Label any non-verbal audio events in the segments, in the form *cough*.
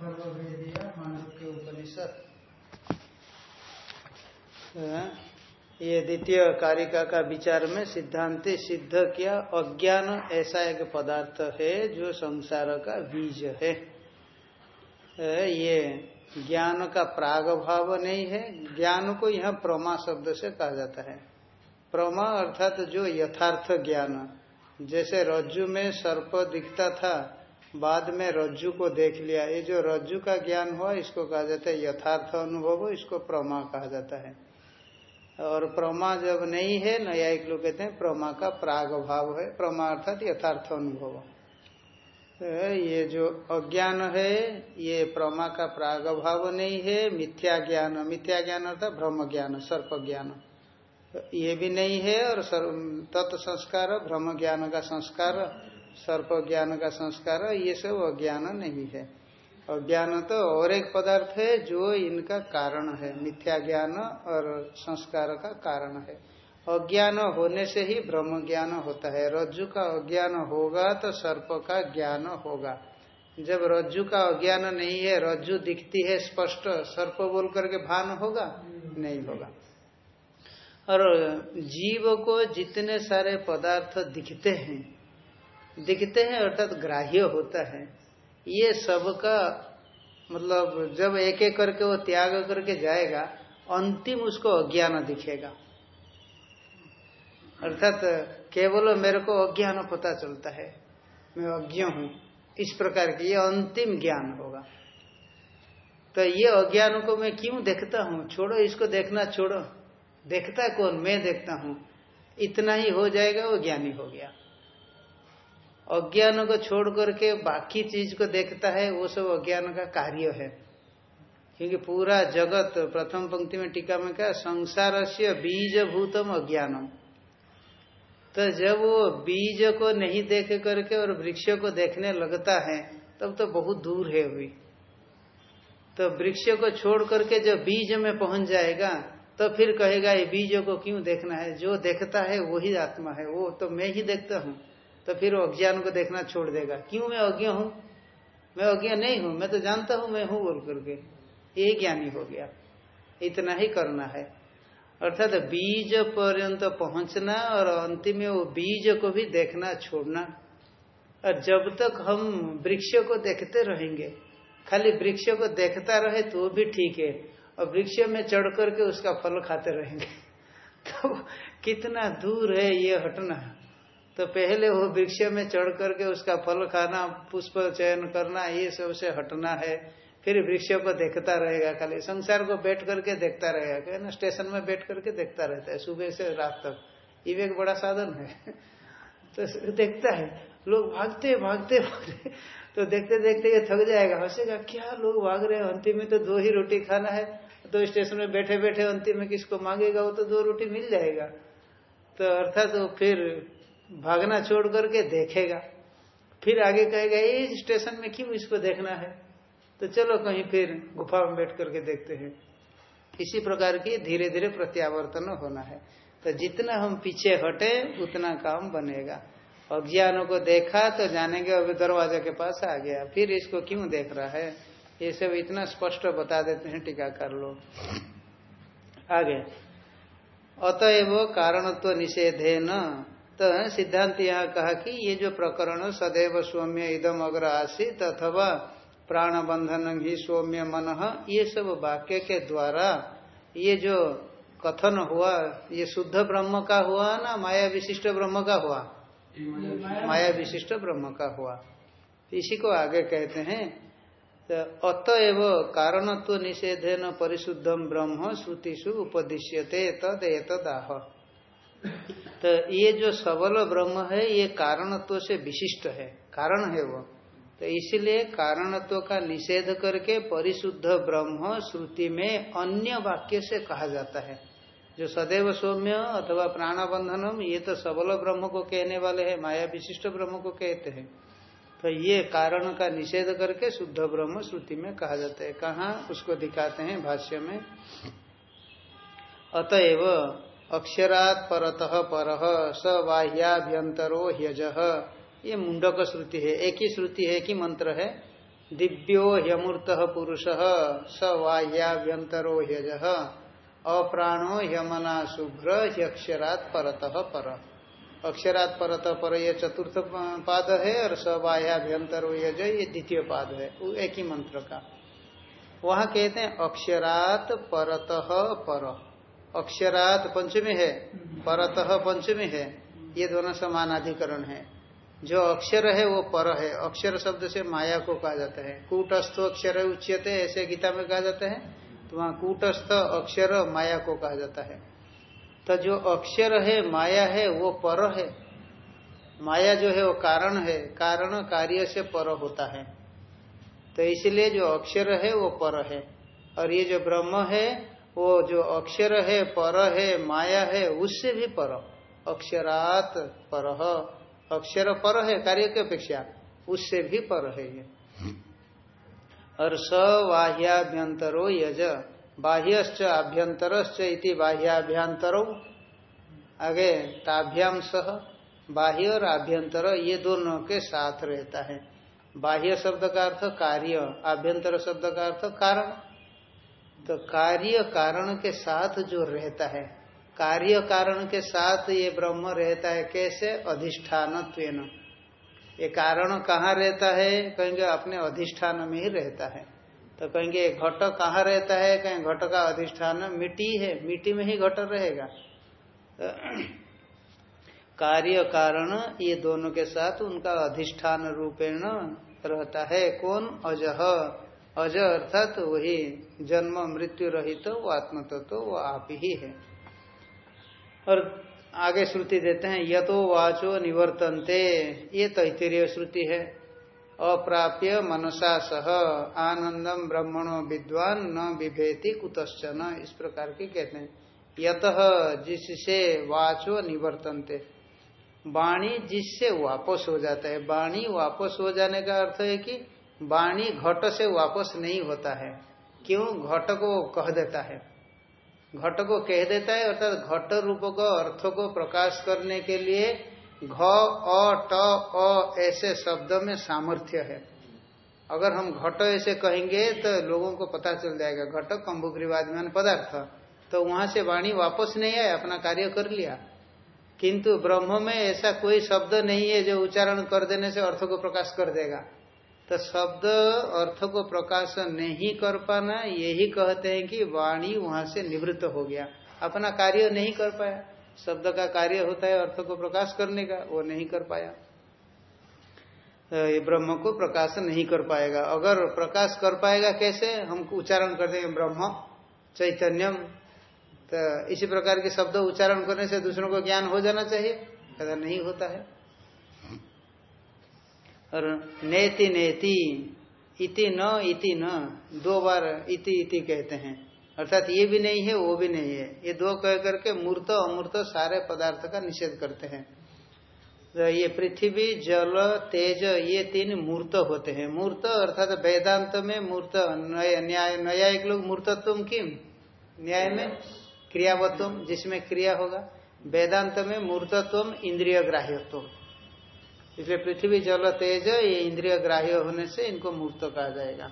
उपनिषद। ये द्वितीय कारिका का विचार में सिद्धांति सिद्ध किया, अज्ञान ऐसा एक पदार्थ है जो संसार का बीज है। ये ज्ञान का प्राग भाव नहीं है। ज्ञान को यहाँ प्रमा शब्द से कहा जाता है। प्रमा अर्थात जो यथार्थ ज्ञान। जैसे रज्जु में सर्प दिखता था बाद में रज्जु को देख लिया। ये जो रज्जु का ज्ञान हुआ, इसको कहा जाता है यथार्थ अनुभव, इसको प्रमा कहा जाता है। और प्रमा जब नहीं है, न्यायिक लोग कहते हैं प्रमा का प्राग भाव है। प्रमा अर्थात यथार्थ अनुभव। ये जो अज्ञान है, ये प्रमा का प्राग भाव नहीं है, मिथ्या ज्ञान। मिथ्या ज्ञान अर्थात ब्रह्म ज्ञान, सर्प ज्ञान। ये भी नहीं है और तत्संस्कार ब्रह्म ज्ञान का संस्कार सर्प ज्ञान का संस्कार, ये सब अज्ञान नहीं है। अज्ञान तो और एक पदार्थ है जो इनका कारण है। मिथ्या ज्ञान और संस्कार का कारण है। अज्ञान होने से ही ब्रह्म ज्ञान होता है। रज्जु का अज्ञान होगा तो सर्प का ज्ञान होगा। जब रज्जु का अज्ञान नहीं है, रज्जु दिखती है स्पष्ट, सर्प बोल करके भान होगा? नहीं होगा। और जीव को जितने सारे पदार्थ दिखते हैं दिखते हैं, अर्थात ग्राह्य होता है। ये सबका मतलब जब एक एक करके वो त्याग करके जाएगा, अंतिम उसको अज्ञान दिखेगा। अर्थात केवल मेरे को अज्ञान पता चलता है। मैं अज्ञ हूँ। इस प्रकार की ये अंतिम ज्ञान होगा। तो ये अज्ञान को मैं क्यों देखता हूँ? छोड़ो, इसको देखना छोड़ो। देखता कौन? मैं देखता हूँ। इतना ही हो जाएगा, वो ज्ञानी हो गया। अज्ञान को छोड़ करके बाकी चीज़ को देखता है, वो सब अज्ञान का कार्य है। क्योंकि पूरा जगत, प्रथम पंक्ति में टीका में क्या संसार से बीज भूतम अज्ञानम। तो जब वो बीज को नहीं देख करके और वृक्ष को देखने लगता है, तब तो बहुत दूर है अभी। तो वृक्ष को छोड़ करके जब बीज में पहुँच जाएगा तो फिर कहेगा, ये बीज को क्यों देखना है? जो देखता है वही आत्मा है, वो तो मैं ही देखता हूँ। तो फिर वो अज्ञान को देखना छोड़ देगा। क्यों मैं अज्ञ हूँ? मैं अज्ञ नहीं हूँ, मैं तो जानता हूँ, मैं हूँ बोल करके। ये ज्ञानी हो गया। इतना ही करना है। अर्थात बीज पर्यंत पहुँचना और अंतिम में वो बीज को भी देखना, छोड़ना। और जब तक हम वृक्ष को देखते रहेंगे, खाली वृक्ष को देखता रहे तो भी ठीक है। और वृक्ष में चढ़ करके उसका फल खाते रहेंगे। *laughs* तो कितना दूर है ये हटना। तो पहले वो वृक्ष में चढ़ करके उसका फल खाना, पुष्प चयन करना, ये सबसे हटना है। फिर वृक्ष को देखता रहेगा खाली। संसार को बैठ करके देखता रहेगा क्या ना स्टेशन में बैठ करके देखता रहता है, सुबह से रात तक। ये एक बड़ा साधन है। *laughs* तो देखता है। लोग भागते भागते भागते। तो देखते देखते ये थक जाएगा। हंसेगा, क्या लोग भाग रहे हैं? अंतिम में तो दो ही रोटी खाना है। तो स्टेशन में बैठे बैठे अंतिम में किसको मांगेगा? वो तो दो रोटी मिल जाएगा। तो अर्थात तो फिर भागना छोड़ करके देखेगा। फिर आगे कहेगा ये स्टेशन में क्यों इसको देखना है? तो चलो कहीं फिर गुफा में बैठ करके देखते हैं। इसी प्रकार की धीरे धीरे प्रत्यावर्तन होना है। तो जितना हम पीछे हटे, उतना काम बनेगा। अज्ञानों को देखा तो जानेंगे, अभी दरवाज़ा के पास आ गया। फिर इसको क्यों देख रहा है? ये सब इतना स्पष्ट बता देते हैं टीकाकार लोग। आगे। अतएव कारणत्व निषेधे न तो सिद्धांत यहाँ कहा कि ये जो प्रकरण सदैव सौम्य इदम अग्र आसित अथवा प्राण बंधन ही सौम्य मन, ये सब वाक्य के द्वारा ये जो कथन हुआ, ये शुद्ध ब्रह्म का हुआ ना माया विशिष्ट ब्रह्म का हुआ? माया विशिष्ट ब्रह्म का हुआ। इसी को आगे कहते हैं तो अतएव कारणत्व निषेधे न परिशुद्धम ब्रह्म श्रुतिषु उपदिश्यते तद तो ये जो सबल ब्रह्म है, ये कारणत्व से विशिष्ट है। कारण है वो। तो इसलिए कारणत्व का निषेध करके परिशुद्ध ब्रह्म श्रुति में अन्य वाक्य से कहा जाता है। जो सदैव सौम्य अथवा प्राणबंधनम, ये तो सबल ब्रह्म को कहने वाले हैं, माया विशिष्ट ब्रह्म को कहते हैं। तो ये कारण का निषेध करके शुद्ध ब्रह्म श्रुति में कहा जाता है। कहा? उसको दिखाते हैं भाष्य में। अतएव अक्षरात परतः पर स बाह्याभ्यंतरो ह्यज। ये मुंडक श्रुति है, एक ही श्रुति है कि मंत्र है। दिव्यो ह्यमूर्त पुरुष, स वाह्याभ्यंतरो ह्यज। अप्राणो ह्यमना शुभ्र, ह्यक्षरात परत पर। अक्षरात परत पर यह चतुर्थ पाद है और सबाह्याभ्यंतरो यज ये द्वितीय पाद है। एक ही मंत्र का। वहाँ कहते हैं, अक्षरात परत पर। अक्षरात पंचमी है परत पंचमी है ये दोनों समानाधिकरण है। जो अक्षर है वो पर है। अक्षर शब्द से माया को कहा जाता है। कूटस्थ अक्षर उच्यते ऐसे गीता में कहा जाता है। तो वहाँ कूटस्थ अक्षर माया को कहा जाता है। तो जो अक्षर है माया है वो पर है। माया जो है वो कारण है। कारण कार्य से पर होता है। तो इसलिए जो अक्षर है वो पर है। और ये जो ब्रह्म है वो जो अक्षर है, पर है, माया है, उससे भी पर। अक्षरात पर। अक्षर पर है, कार्य की अपेक्षा। उससे भी पर है ये। और सवाह्याभ्यंतरो यज। बाह्यश्च आभ्यंतरश्च इति बाह्याभ्यंतरो। आगे ताभ्याम सह। बाह्य और आभ्यंतर, ये दोनों के साथ रहता है। बाह्य शब्द का अर्थ कार्य, आभ्यंतर शब्द का अर्थ कारण। तो कार्य कारण के साथ जो रहता है, कार्य कारण के साथ ये ब्रह्म रहता है कैसे? अधिष्ठान ये कारण कहाँ रहता है? कहेंगे अपने अधिष्ठान में ही रहता है। तो कहेंगे घट कहाँ रहता है? कहें घट का अधिष्ठान मिट्टी है, मिट्टी में ही घट रहेगा। तो कार्य कारण ये दोनों के साथ उनका अधिष्ठान रूपेण रहता है। कौन? अजह। अज अर्थात तो वही जन्म, मृत्यु रहित तो वो आत्म तत्व तो वो आप ही है। और आगे श्रुति देते हैं, यतो वाचो निवर्तनते, ये तैतरीय श्रुति है। अप्राप्य मनसा सह आनंदम ब्रह्मणो विद्वान, न विभेति कुतश्चन, इस प्रकार की कहते हैं। यत जिससे वाचो निवर्तनते, वाणी जिससे वापस हो जाता है। वाणी वापस हो जाने का अर्थ है कि वाणी घट से वापस नहीं होता है। क्यों? घट को कह देता है। घट को कह देता है, अर्थात घट रूप को, अर्थ को प्रकाश करने के लिए घ, अ, ट, अ, ऐसे शब्द में सामर्थ्य है। अगर हम घट ऐसे कहेंगे तो लोगों को पता चल जाएगा। घट कम्बुग्रीवादिमान पदार्थ। तो वहाँ से वाणी वापस नहीं आया, अपना कार्य कर लिया। किंतु ब्रह्म में ऐसा कोई शब्द नहीं है जो उच्चारण कर देने से अर्थ को प्रकाश कर देगा। तो शब्द अर्थ को प्रकाश नहीं कर पाना, यही कहते हैं कि वाणी वहाँ से निवृत्त हो गया। अपना कार्य नहीं कर पाया। शब्द का कार्य होता है अर्थ को प्रकाश करने का, वो नहीं कर पाया। तो ये ब्रह्म को प्रकाश नहीं कर पाएगा। अगर प्रकाश कर पाएगा कैसे? हम उच्चारण कर देंगे ब्रह्म, चैतन्यम। तो इसी प्रकार के शब्द उच्चारण करने से दूसरों को ज्ञान हो जाना चाहिए। कहता नहीं होता है। और नेति नेति, इति न इति न, दो बार इति इति कहते हैं। अर्थात ये भी नहीं है, वो भी नहीं है। ये दो कह करके मूर्त, अमूर्त सारे पदार्थ का निषेध करते हैं। तो ये पृथ्वी, जल, तेज, ये तीन मूर्त होते हैं। मूर्त अर्थात वेदांत में मूर्त न्याय न्यायिक लोग मूर्तत्व किम? न्याय में क्रियावत्व, जिसमें क्रिया होगा। वेदांत में मूर्तत्व इंद्रिय ग्राह्यत्व इसलिए पृथ्वी जल तेज ये इंद्रिय ग्राह्य होने से इनको मूर्त कहा जाएगा।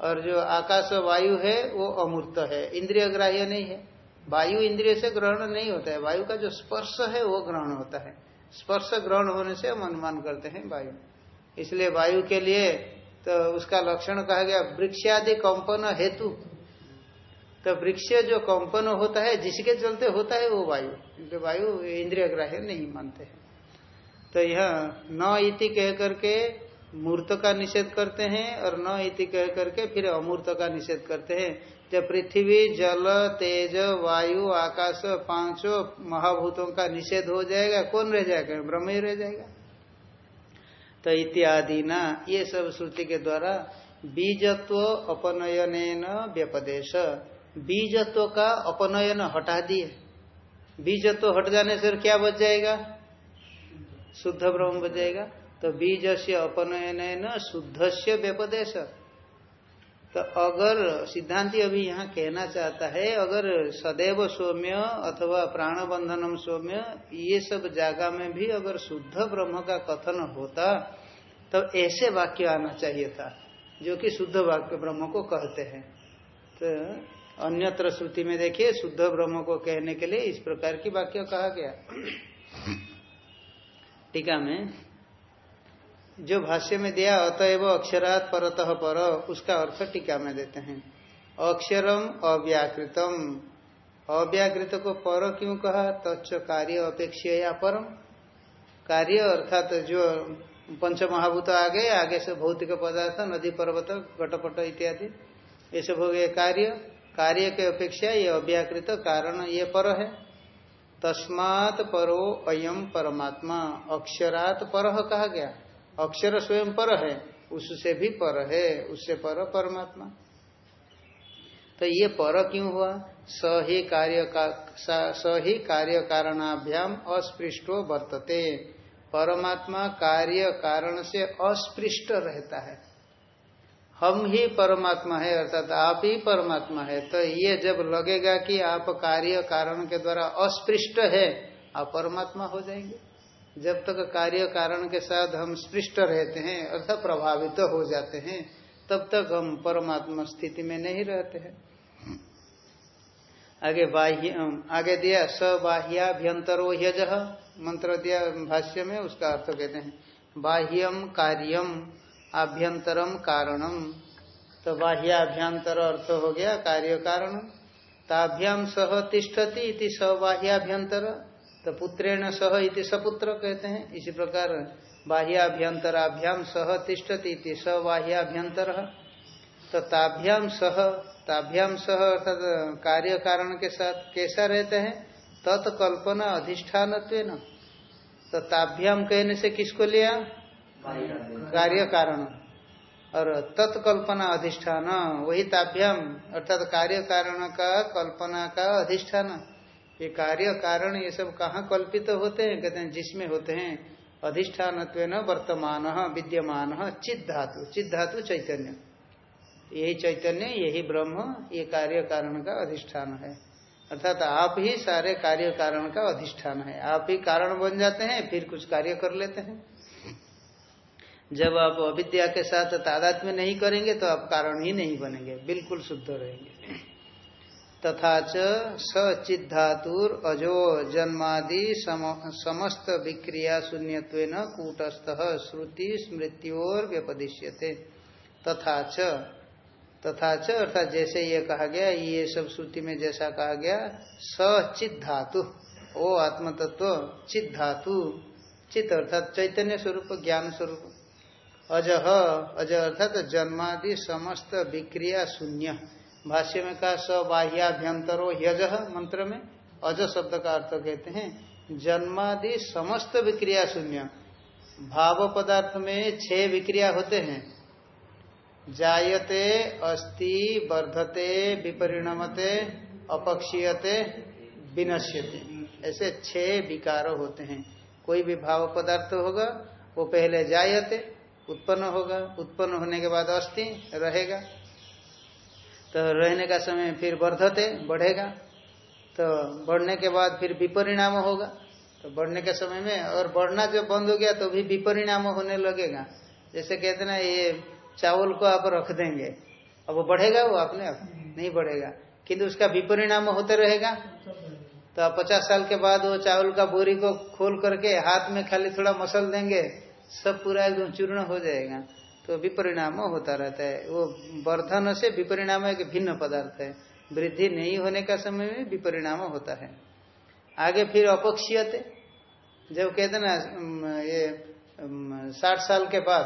और जो आकाश वायु है, वो अमूर्त है। इंद्रिय ग्राह्य नहीं है। वायु इंद्रिय से ग्रहण नहीं होता है। वायु का जो स्पर्श है, वो ग्रहण होता है। स्पर्श ग्रहण होने से हम अनुमान करते हैं वायु। इसलिए वायु के लिए तो उसका लक्षण कहा गया वृक्ष आदि कंपन हेतु। तो वृक्ष जो कंपन होता है, जिसके चलते होता है वो वायु। वायु इंद्रिय ग्राह्य नहीं मानते हैं। तो यह न इति कह करके मूर्त का निषेध करते हैं और न इति कह करके फिर अमूर्त का निषेध करते हैं। जब पृथ्वी, जल, तेज, वायु, आकाश, पाँचों महाभूतों का निषेध हो जाएगा, कौन रह जाएगा? ब्रह्म ही रह जाएगा। तो इत्यादि ना, ये सब श्रुति के द्वारा बीजत्व अपनयन व्यपदेश। बीजत्व का अपनयन हटा दिए। बीजत्व हट जाने से क्या बच जाएगा? शुद्ध ब्रह्म बच जाएगा तो बीज से अपनयन शुद्ध से व्यपदेश। तो अगर सिद्धांति अभी यहाँ कहना चाहता है, अगर सदैव सौम्य अथवा प्राण बंधनम सौम्य, ये सब जागा में भी अगर शुद्ध ब्रह्म का कथन होता तो ऐसे वाक्य आना चाहिए था, जो कि शुद्ध वाक्य ब्रह्म को कहते हैं। तो अन्यत्र श्रुति में देखिए, शुद्ध ब्रह्म को कहने के लिए इस प्रकार की वाक्य कहा गया। टीका में। जो भाष्य में दिया अतएव अक्षरात परतः पर, उसका अर्थ टीका में देते हैं। अक्षरम अव्याकृतम। अव्याकृत को पर क्यों कहा? तच्च कार्य अपेक्षा या परम। कार्य अर्थात जो पंच महाभूत आगे से भौतिक पदार्थ, नदी पर्वत, घटपट इत्यादि ये सब हो गए कार्य। कार्य के अपेक्षा ये अव्याकृत कारण ये पर है। तस्मात परो अयम परमात्मा। अक्षरात पर कहा गया? अक्षर स्वयं पर है, उससे भी पर है, उससे पर परमात्मा। तो ये पर क्यों हुआ? स ही कार्य का स ही कार्य कारणाभ्याम अस्पृष्टो वर्तते। परमात्मा कार्य कारण से अस्पृष्ट रहता है। हम ही परमात्मा है, अर्थात आप ही परमात्मा है। तो ये जब लगेगा कि आप कार्य कारण के द्वारा अस्पृष्ट है, आप परमात्मा हो जाएँगे। जब तक कार्य कारण के साथ हम स्पृष्ट रहते हैं, अर्थात प्रभावित तो हो जाते हैं, तब तक हम परमात्मा स्थिति में नहीं रहते हैं। आगे बाह्य आगे दिया स बाह्याभ्यंतरो मंत्र दिया भाष्य में, उसका अर्थ कहते हैं बाह्यम कार्यम आभ्यंतरम कारणम। तो बाह्याभ्यंतर अर्थ हो गया कार्य कारण। ताभ्याम सह तिष्ठति इति स बाह्याभ्यंतर तो पुत्रेण सह इति सपुत्र कहते हैं। इसी प्रकार बाह्याभ्यंतराभ्याम सह तिष्ठति इति स बाह्याभ्यंतर तो ताभ्याम सह ताभ्याम सह अर्थात कार्य कारण के साथ कैसा रहते हैं? तत्कल्पना अधिष्ठान तो ताभ्याम कहने से किसको लिया? कार्य कारण और तत्कल्पना अधिष्ठान, वही ताभ्याम अर्थात कार्य कारण का, कल्पना का अधिष्ठान। ये कार्य कारण ये सब कहाँ कल्पित तो होते हैं? कहते हैं, जिसमें होते हैं अधिष्ठान वर्तमान, विद्यमान चिद धातु धातु चैतन्य। यही चैतन्य, यही ब्रह्म, ये कार्य कारण का अधिष्ठान है। अर्थात आप ही सारे कार्य कारण का अधिष्ठान है। आप ही कारण बन जाते हैं, फिर कुछ कार्य कर लेते हैं। जब आप अविद्या के साथ तादाद में नहीं करेंगे तो आप कारण ही नहीं बनेंगे, बिल्कुल शुद्ध रहेंगे। तथा सचिधातुर अजो जन्मादि समस्त विक्रिया शून्य कूटस्थ, श्रुति स्मृत्योर व्यपदिश्यते। तथा च तथा च अर्थात जैसे ये कहा गया, ये सब श्रुति में जैसा कहा गया सचित धातु ओ आत्म तत्व चित धातु अर्थात चैतन्य स्वरूप, ज्ञान स्वरूप। अजह अज अर्थात जन्मादि समस्त विक्रिया शून्य। भाष्य में कहा सबाह्याभ्यंतरो यज मंत्र में अज शब्द का अर्थ कहते हैं, जन्मादि समस्त विक्रिया शून्य। भाव पदार्थ में छह विक्रिया होते हैं। जायते, अस्ति, वर्धते, विपरिणमते, अपक्षीयते, विनश्यते। ऐसे छह विकार होते हैं। कोई भी भाव पदार्थ होगा, वो पहले जायते उत्पन्न होगा, उत्पन्न होने के बाद अस्थि रहेगा। तो रहने का समय फिर वर्धते, बढ़ेगा। तो बढ़ने के बाद फिर विपरिणाम होगा। तो बढ़ने के समय में और बढ़ना जब बंद हो गया तो भी विपरिणाम होने लगेगा। जैसे कहते ना, ये चावल को आप रख देंगे। अब वो बढ़ेगा वो अपने आप, नहीं बढ़ेगा। किंतु उसका विपरिणाम होते रहेगा। तो आप पचास साल के बाद वो चावल का बोरी को खोल करके हाथ में खाली थोड़ा मसल देंगे सब पूरा एकदम चूर्ण हो जाएगा तो विपरिणाम होता रहता है। वो वर्धन से विपरिणाम एक भिन्न पदार्थ है। वृद्धि नहीं होने का समय में विपरिणाम होता है। आगे फिर अपक्षीयते। जब कहते ना ये साठ साल के बाद,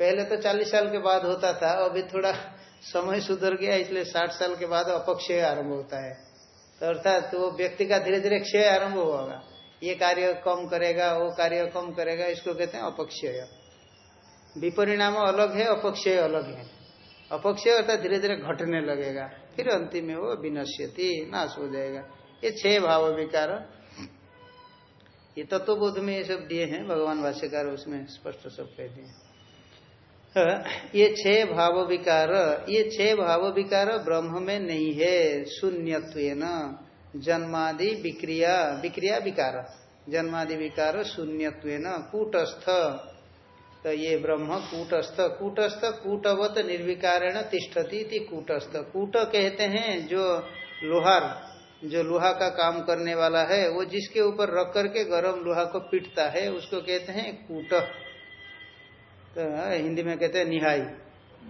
पहले तो चालीस साल के बाद होता था अभी थोड़ा समय सुधर गया, इसलिए साठ साल के बाद अपक्षय आरंभ होता है। तो अर्थात तो व्यक्ति का धीरे धीरे क्षय आरंभ होगा। ये कार्य कम करेगा, वो कार्य कम करेगा, इसको कहते हैं अपक्षय। विपरिणाम अलग है, अपक्षय अलग है। अपक्षय अर्थात धीरे धीरे घटने लगेगा, फिर अंतिम में वो विनश्यति, नाश हो जाएगा। ये छह भाव विकार। ये तत्वबोध में ये सब दिए हैं, भगवान भाष्यकार उसमें स्पष्ट सब कह दिए ये छह भाव विकार, ये छह भाव विकार ब्रह्म में नहीं है शून्यत्व जन्मादि विक्रिया विक्रिया विकार। जन्मादि विकार शून्यत्व कूटस्थ। तो ये ब्रह्म कूटस्थ। कूटस्थ कूटवत निर्विकारण तिष्ठती कूटस्थ। कूट कहते हैं जो लोहार, जो लोहा का काम करने वाला है, वो जिसके ऊपर रख करके गर्म लोहा को पीटता है, उसको कहते हैं कूट। तो हिंदी में कहते हैं निहाई।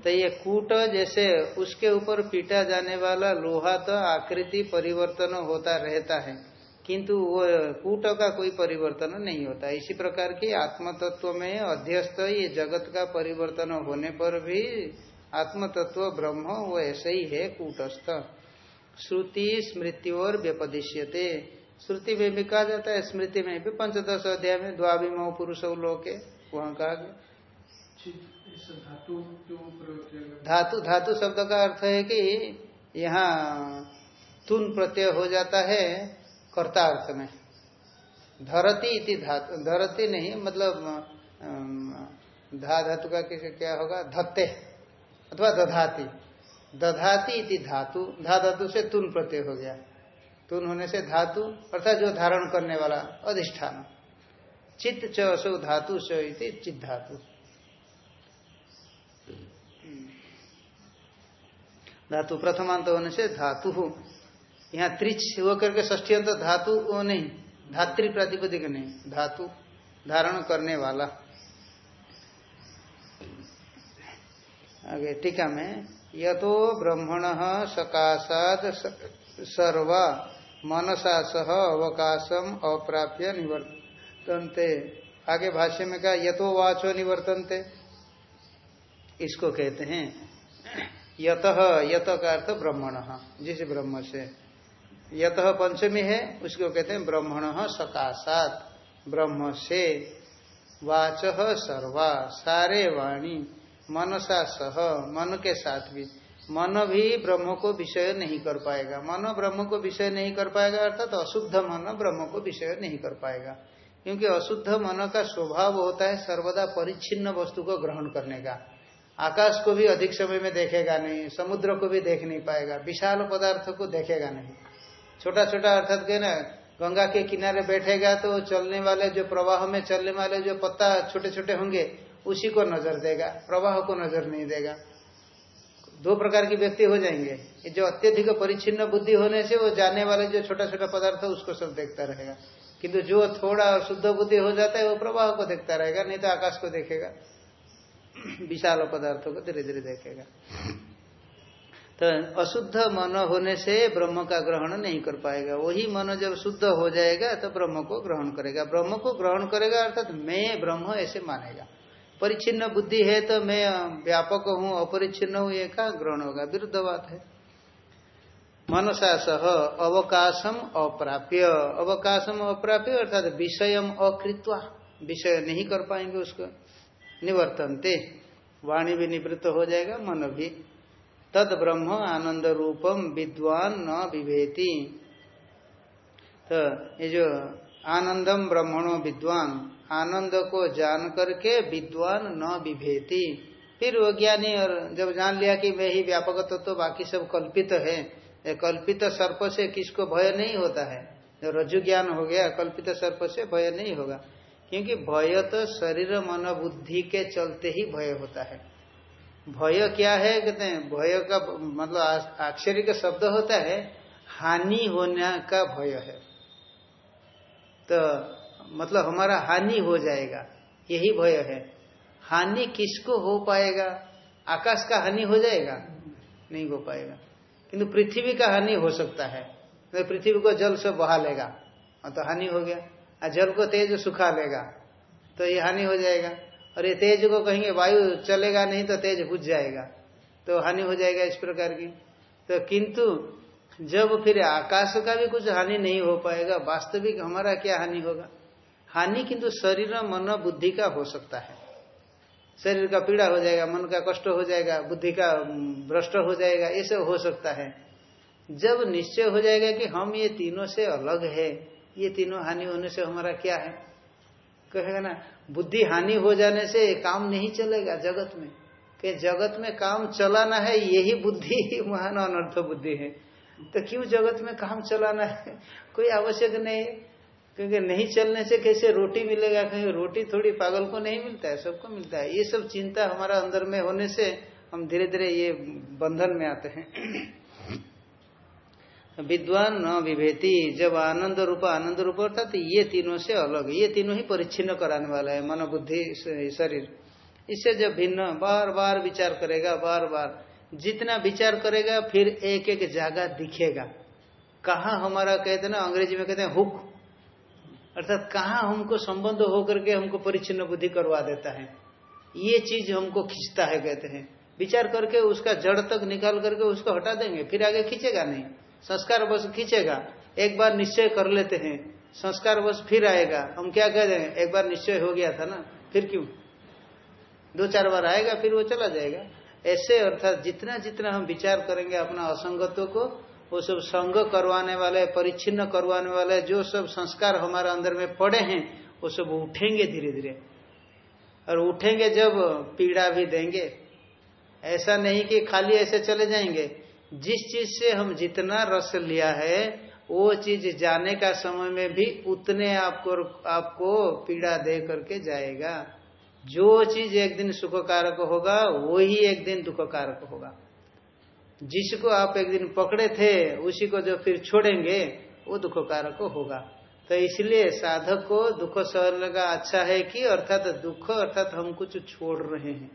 तो ये कूट जैसे उसके ऊपर पीटा जाने वाला लोहा तो आकृति परिवर्तन होता रहता है। किंतु वो कूट का कोई परिवर्तन नहीं होता। इसी प्रकार की आत्म तत्व में अध्यस्त ये जगत का परिवर्तन होने पर भी आत्म तत्व ब्रह्म, वो ऐसे ही है कूटस्थ। श्रुति स्मृति और व्यपदिश्यते। श्रुति में भी कहा जाता है, स्मृति में भी पंचदश अध्याय में द्वाभिमो पुरुष लोके, वहाँ कहा गया। धातु धातु धातु शब्द का अर्थ है कि यहाँ तुन प्रत्यय हो जाता है कर्ता अर्थ में। धरती इति धातु, धरती नहीं मतलब धा धातु का किसे क्या होगा? धत्ते, अथवा दधाती। दधाती इति धातु, धा धातु से तुन प्रत्यय हो गया। तुन होने से धातु, अर्थात जो धारण करने वाला अधिष्ठान। चित्त च धातु स इति चित धातु धातु प्रथमांत होने से धातु यहाँ त्रिच वो करके ष्ठी अंत धातु वो नहीं, धात्री प्रातिपदिक नहीं, धातु धारण करने वाला। आगे टीका में, यतो ब्रह्मण सकाशाद सर्वा मनसा सह अवकाशम अप्राप्य निवर्तनते। आगे भाष्य में कहा, यतो वाचो निवर्तनते। इसको कहते हैं यत यत का अर्थ ब्रह्मण, जिस ब्रह्म से। यत पंचमी है, उसको कहते हैं ब्रह्मण सकाशात। ब्रह्म से वाच सर्वा, सारे वाणी, मनसा सह, मन के साथ भी। मन भी ब्रह्म को विषय नहीं कर पाएगा। मन ब्रह्म को विषय नहीं कर पाएगा, अर्थात अशुद्ध मन ब्रह्म को विषय नहीं कर पाएगा। क्योंकि अशुद्ध मन का स्वभाव होता है सर्वदा परिच्छिन्न वस्तु को ग्रहण करने का। आकाश को भी अधिक समय में देखेगा नहीं, समुद्र को भी देख नहीं पाएगा, विशाल पदार्थ को देखेगा नहीं। छोटा छोटा अर्थात के ना, गंगा के किनारे बैठेगा तो चलने वाले जो प्रवाह में चलने वाले जो पत्ता छोटे छोटे होंगे, उसी को नज़र देगा, प्रवाह को नज़र नहीं देगा। दो प्रकार के व्यक्ति हो जाएँगे। जो अत्यधिक परिच्छिन्न बुद्धि होने से वो जाने वाले जो छोटा छोटा पदार्थ उसको सब देखता रहेगा। किंतु जो थोड़ा शुद्ध बुद्धि हो जाता है, वो प्रवाह को देखता रहेगा, नहीं तो आकाश को देखेगा। विशाल पदार्थों को धीरे धीरे देखेगा। तो अशुद्ध मन होने से ब्रह्म का ग्रहण नहीं कर पाएगा। वही मन जब शुद्ध हो जाएगा तो ब्रह्म को ग्रहण करेगा। ब्रह्म को ग्रहण करेगा, अर्थात मैं ब्रह्म ऐसे मानेगा। परिच्छिन्न बुद्धि है तो मैं व्यापक हूँ, अपरिच्छिन्न हूँ, ये का ग्रहण होगा? विरुद्ध बात है। मनसा सह अवकाशम अप्राप्य। अवकाशम अप्राप्य अर्थात विषयम अकृत्वा। विषय नहीं कर पाएँगे उसको। निवर्तनते। वाणी भी निवृत्त हो जाएगा मन भी। तद ब्रह्म आनंद रूपम विद्वान न विभेति तो ये जो आनंदम ब्रह्मणो विद्वान आनंद को जान करके विद्वान न विभेति। फिर वो ज्ञानी और जब जान लिया कि मैं ही व्यापक तो, तो बाकी सब कल्पित है। कल्पित सर्प से किसको भय नहीं होता है? रज्जु ज्ञान हो गया कल्पित सर्प से भय नहीं होगा। क्योंकि भय तो शरीर मन बुद्धि के चलते ही भय होता है। भय क्या है कहते हैं? भय का मतलब आक्षरिक शब्द होता है, हानि होने का भय है। तो मतलब हमारा हानि हो जाएगा, यही भय है। हानि किसको हो पाएगा? आकाश का हानि हो जाएगा? नहीं हो पाएगा। किंतु पृथ्वी का हानि हो सकता है। तो पृथ्वी को जल से बहा लेगा तो हानि हो गया। जल को तेज सुखा लेगा तो ये हानि हो जाएगा। और ये तेज को कहेंगे, वायु चलेगा नहीं तो तेज बुझ जाएगा। तो हानि हो जाएगा इस प्रकार की। तो किंतु जब फिर आकाश का भी कुछ हानि नहीं हो पाएगा, वास्तविक हमारा क्या हानि होगा? हानि किंतु शरीर, मन, बुद्धि का हो सकता है। शरीर का पीड़ा हो जाएगा, मन का कष्ट हो जाएगा, बुद्धि का भ्रष्ट हो जाएगा, ये सब हो सकता है। जब निश्चय हो जाएगा कि हम ये तीनों से अलग है ये तीनों हानि होने से हमारा क्या है? कहेगा ना, बुद्धि हानि हो जाने से काम नहीं चलेगा जगत में। कि जगत में काम चलाना है, यही बुद्धि, *laughs* महान अनर्थ बुद्धि है। तो क्यों जगत में काम चलाना है? *laughs* कोई आवश्यक नहीं। क्योंकि नहीं चलने से कैसे रोटी मिलेगा? कहीं रोटी थोड़ी पागल को नहीं मिलता है, सबको मिलता है। ये सब चिंता हमारा अंदर में होने से हम धीरे धीरे ये बंधन में आते हैं। *clears throat* विद्वान न विभेति जब आनंद रूप आनंद रूप अर्थात ये तीनों से अलग, ये तीनों ही परिच्छिन्न कराने वाला है मन बुद्धि शरीर। इससे जब भिन्न बार बार विचार करेगा बार बार जितना विचार करेगा, फिर एक एक जगह दिखेगा। कहा हमारा कहते ना, अंग्रेज़ी में कहते हैं हुक। अर्थात कहाँ हमको संबंध होकर के हमको परिचिन्न बुद्धि करवा देता है। ये चीज़ हमको खींचता है, कहते हैं। विचार करके उसका जड़ तक निकाल करके उसको हटा देंगे, फिर आगे खींचेगा नहीं। संस्कार बस खींचेगा। एक बार निश्चय कर लेते हैं। संस्कार बस फिर आएगा। हम क्या कह देंगे एक बार निश्चय हो गया था ना? फिर क्यों? दो चार बार आएगा, फिर वो चला जाएगा। ऐसे अर्थात जितना जितना हम विचार करेंगे अपना असंगत्व को, वो सब संग करवाने वाले, परिच्छिन्न करवाने वाले, जो सब संस्कार हमारे अंदर में पड़े हैं, वो सब उठेंगे धीरे धीरे और उठेंगे जब पीड़ा भी देंगे। ऐसा नहीं कि खाली ऐसे चले जाएँगे। जिस चीज़ से हम जितना रस लिया है, वो चीज़ जाने का समय में भी उतने आपको आपको पीड़ा दे करके जाएगा। जो चीज़ एक दिन सुख कारक होगा वो ही एक दिन दुख कारक होगा। जिसको आप एक दिन पकड़े थे, उसी को जो फिर छोड़ेंगे, वो दुख कारक होगा। तो इसलिए साधक को दुख सहने का अच्छा है कि अर्थात दुख, अर्थात हम कुछ छोड़ रहे हैं।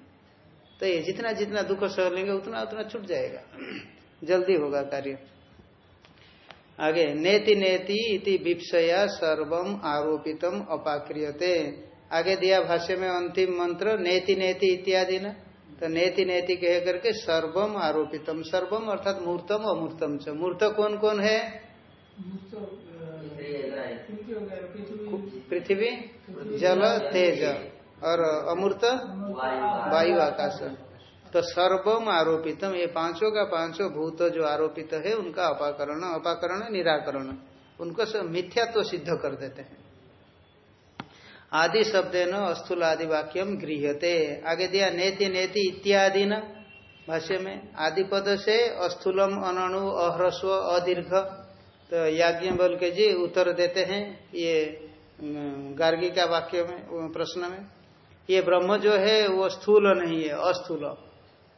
तो ये जितना जितना दुख सह लेंगे, उतना उतना छूट जाएगा। जल्दी होगा कार्य। आगे, नेति नेति इति विपसया सर्वम आरोपितम अपाक्रियते। आगे दिया भाष्य में अंतिम मंत्र, नेति नेति इत्यादि ना? तो नेति नेति कह करके सर्वम आरोपितम, सर्वम अर्थात मूर्तम, अमूर्तम च। मूर्त कौन कौन है? पृथ्वी, जल, तेज और अमूर्त? वायु आकाश। तो सर्वम आरोपितम, ये पाँचों का पाँचों भूत जो आरोपित है, उनका अपाकरण अपाकरण निराकरण, उनको सब मिथ्या तो सिद्ध कर देते हैं। आदि शब्द न अस्थूल आदि वाक्यम गृहते आगे दिया, नेति नेति इत्यादि न भाष्य में आदि पद से अस्थूलम अनणु अह्रस्व अदीर्घ। तो याज्ञ बल के जी उत्तर देते हैं, ये गार्गी का वाक्य में, प्रश्न में। ये ब्रह्म जो है, वो स्थूल नहीं है, अस्थूल।